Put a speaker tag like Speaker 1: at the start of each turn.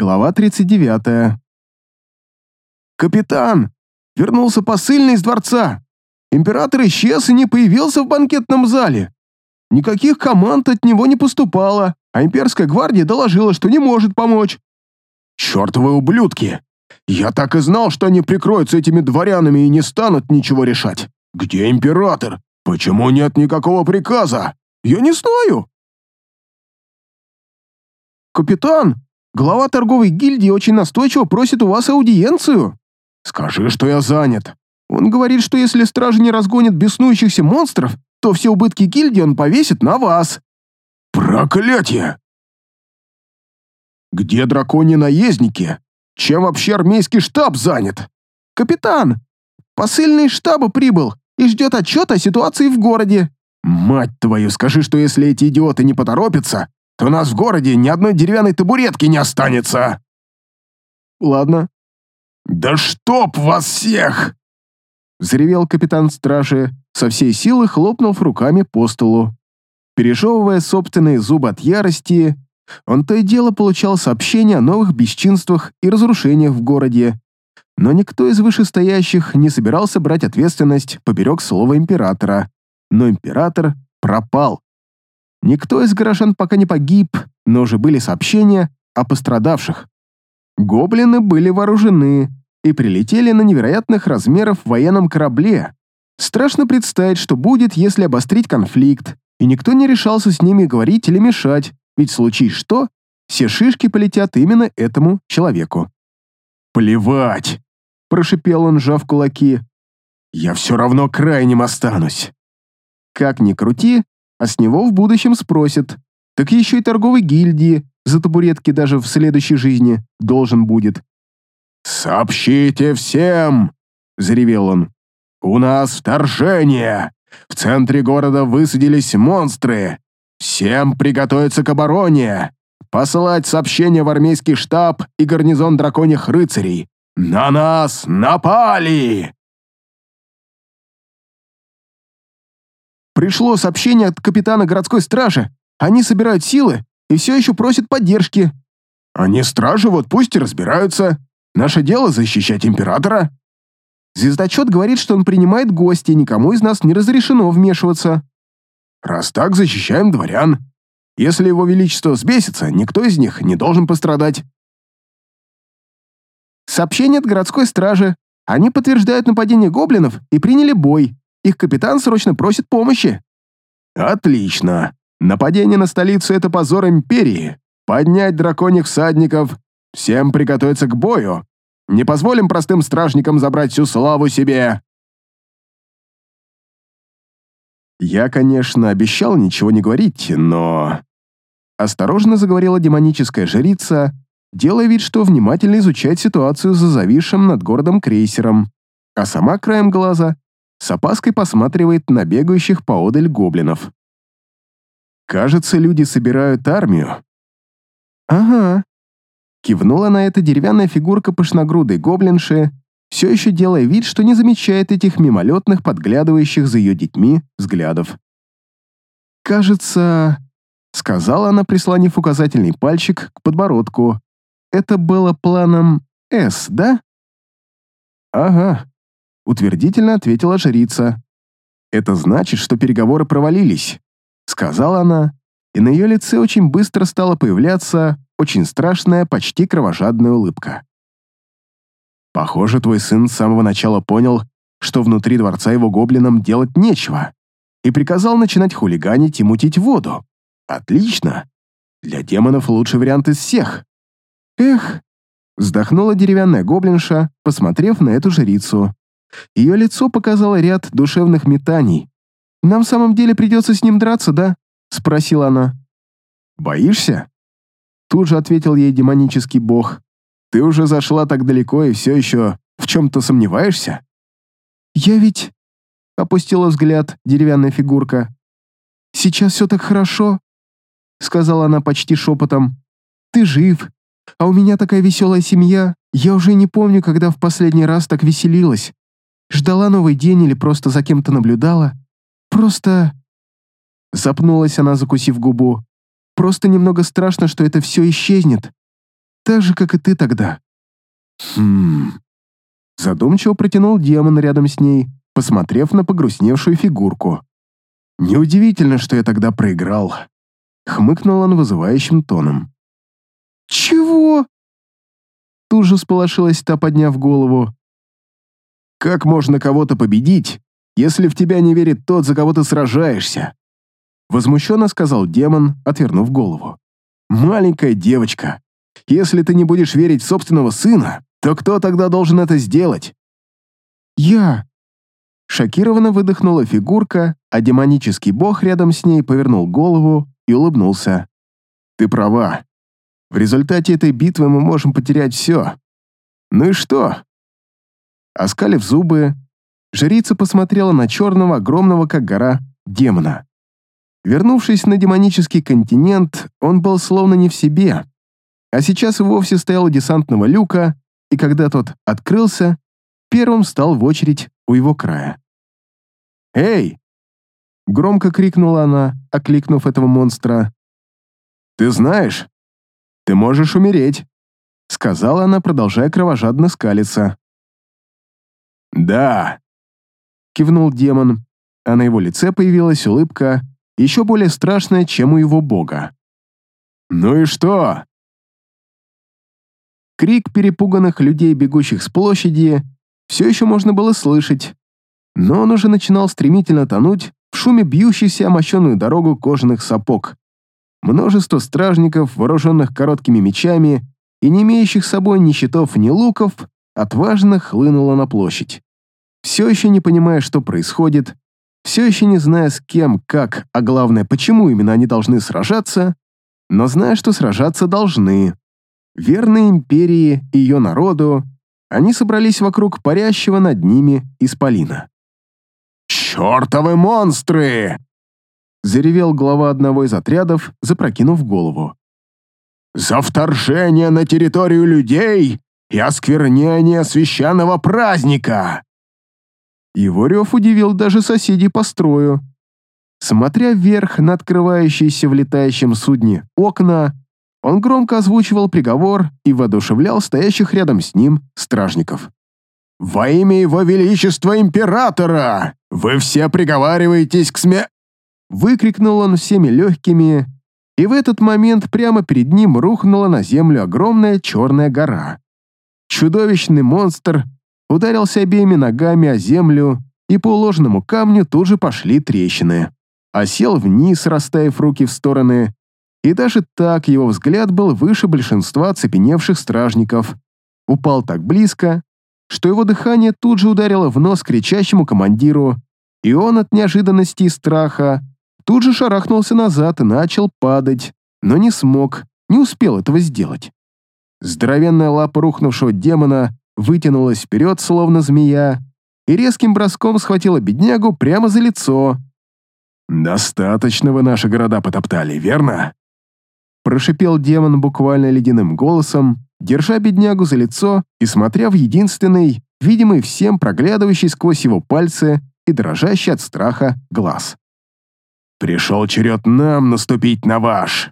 Speaker 1: Глава 39. «Капитан! Вернулся посыльный из дворца! Император исчез и не появился в банкетном зале! Никаких команд от него не поступало, а имперская гвардия доложила, что не может помочь!» «Чертовы ублюдки! Я так и знал, что они прикроются этими дворянами и не станут ничего решать! Где император? Почему нет никакого приказа? Я не знаю!» «Капитан, глава торговой гильдии очень настойчиво просит у вас аудиенцию». «Скажи, что я занят». Он говорит, что если стражи не разгонят беснующихся монстров, то все убытки гильдии он повесит на вас». «Проклятие!» «Где драконьи наездники? Чем вообще армейский штаб занят?» «Капитан, посыльный штаба прибыл и ждет отчет о ситуации в городе». «Мать твою, скажи, что если эти идиоты не поторопятся, то у нас в городе ни одной деревянной табуретки не останется. Ладно. Да чтоб вас всех! Взревел капитан стражи, со всей силы хлопнув руками по столу. Пережевывая собственные зубы от ярости, он то и дело получал сообщения о новых бесчинствах и разрушениях в городе, но никто из вышестоящих не собирался брать ответственность поперек слова императора. Но император пропал. Никто из горожан пока не погиб, но уже были сообщения о пострадавших. Гоблины были вооружены и прилетели на невероятных размеров военном корабле. Страшно представить, что будет, если обострить конфликт, и никто не решался с ними говорить или мешать, ведь в случае что, все шишки полетят именно этому человеку. «Плевать!» – прошипел он, сжав кулаки. «Я все равно крайним останусь!» Как ни крути, а с него в будущем спросят. Так еще и торговой гильдии за табуретки даже в следующей жизни должен будет. «Сообщите всем!» — заревел он. «У нас вторжение! В центре города высадились монстры! Всем приготовиться к обороне! Посылать сообщение в армейский штаб и гарнизон драконьих рыцарей! На нас напали!» Пришло сообщение от капитана городской стражи. Они собирают силы и все еще просят поддержки. Они стражи, вот пусть и разбираются. Наше дело защищать императора. Звездочет говорит, что он принимает гостей, никому из нас не разрешено вмешиваться. Раз так, защищаем дворян. Если его величество взбесится, никто из них не должен пострадать. Сообщение от городской стражи. Они подтверждают нападение гоблинов и приняли бой. Их капитан срочно просит помощи». «Отлично. Нападение на столицу — это позор Империи. Поднять драконьих всадников. Всем приготовиться к бою. Не позволим простым стражникам забрать всю славу себе». Я, конечно, обещал ничего не говорить, но... Осторожно заговорила демоническая жрица, делая вид, что внимательно изучает ситуацию за зависшим над городом крейсером, а сама краем глаза с опаской посматривает на бегающих поодаль гоблинов. Кажется, люди собирают армию. Ага. Кивнула на это деревянная фигурка пышногрудой гоблинши, все еще делая вид, что не замечает этих мимолетных, подглядывающих за ее детьми взглядов. «Кажется...» — сказала она, прислонив указательный пальчик к подбородку. «Это было планом «С», да?» «Ага», утвердительно ответила жрица. «Это значит, что переговоры провалились», — сказала она, и на ее лице очень быстро стала появляться очень страшная, почти кровожадная улыбка. «Похоже, твой сын с самого начала понял, что внутри дворца его гоблинам делать нечего, и приказал начинать хулиганить и мутить воду. Отлично! Для демонов лучший вариант из всех. Эх!» Вздохнула деревянная гоблинша, посмотрев на эту жрицу. Ее лицо показало ряд душевных метаний. «Нам в самом деле придется с ним драться, да?» — спросила она. «Боишься?» Тут же ответил ей демонический бог. «Ты уже зашла так далеко и все еще в чем-то сомневаешься?» «Я ведь...» — опустила взгляд деревянная фигурка. «Сейчас все так хорошо», — сказала она почти шепотом. «Ты жив, а у меня такая веселая семья. Я уже не помню, когда в последний раз так веселилась. Ждала новый день или просто за кем-то наблюдала? Просто...» Запнулась она, закусив губу. «Просто немного страшно, что это все исчезнет. так же, как и ты тогда». «Хм...» Задумчиво протянул демон рядом с ней, посмотрев на погрустневшую фигурку. «Неудивительно, что я тогда проиграл», — хмыкнул он вызывающим тоном. «Чего?» Тут же сполошилась та, подняв голову. «Как можно кого-то победить, если в тебя не верит тот, за кого ты сражаешься?» Возмущенно сказал демон, отвернув голову. «Маленькая девочка, если ты не будешь верить в собственного сына, то кто тогда должен это сделать?» «Я!» Шокированно выдохнула фигурка, а демонический бог рядом с ней повернул голову и улыбнулся. «Ты права. В результате этой битвы мы можем потерять все. Ну и что?» Оскалив зубы, жрица посмотрела на черного, огромного, как гора, демона. Вернувшись на демонический континент, он был словно не в себе, а сейчас и вовсе стоял у десантного люка, и когда тот открылся, первым встал в очередь у его края. «Эй!» — громко крикнула она, окликнув этого монстра. «Ты знаешь, ты можешь умереть», — сказала она, продолжая кровожадно скалиться. «Да», — кивнул демон, а на его лице появилась улыбка, еще более страшная, чем у его бога. «Ну и что?» Крик перепуганных людей, бегущих с площади, все еще можно было слышать, но он уже начинал стремительно тонуть в шуме бьющейся о мощенную дорогу кожаных сапог. Множество стражников, вооруженных короткими мечами и не имеющих с собой ни щитов, ни луков, отважно хлынуло на площадь. Все еще не понимая, что происходит, все еще не зная с кем, как, а главное, почему именно они должны сражаться, но зная, что сражаться должны. Верные империи и ее народу, они собрались вокруг парящего над ними исполина. «Чертовы монстры!» заревел глава одного из отрядов, запрокинув голову. «За вторжение на территорию людей и осквернение священного праздника!» Его рев удивил даже соседей по строю. Смотря вверх на открывающиеся в летающем судне окна, он громко озвучивал приговор и воодушевлял стоящих рядом с ним стражников. «Во имя его величества императора! Вы все приговариваетесь к сме...» Выкрикнул он всеми легкими, и в этот момент прямо перед ним рухнула на землю огромная черная гора. Чудовищный монстр ударился обеими ногами о землю, и по уложенному камню тут же пошли трещины. Осел вниз, расставив руки в стороны, и даже так его взгляд был выше большинства оцепеневших стражников. Упал так близко, что его дыхание тут же ударило в нос кричащему командиру, и он от неожиданности и страха тут же шарахнулся назад и начал падать, но не смог, не успел этого сделать. Здоровенная лапа рухнувшего демона вытянулась вперед, словно змея, и резким броском схватила беднягу прямо за лицо. «Достаточно вы наши города потоптали, верно?» Прошипел демон буквально ледяным голосом, держа беднягу за лицо и смотря в единственный, видимый всем проглядывающий сквозь его пальцы и дрожащий от страха глаз. Пришел черед нам наступить на ваш.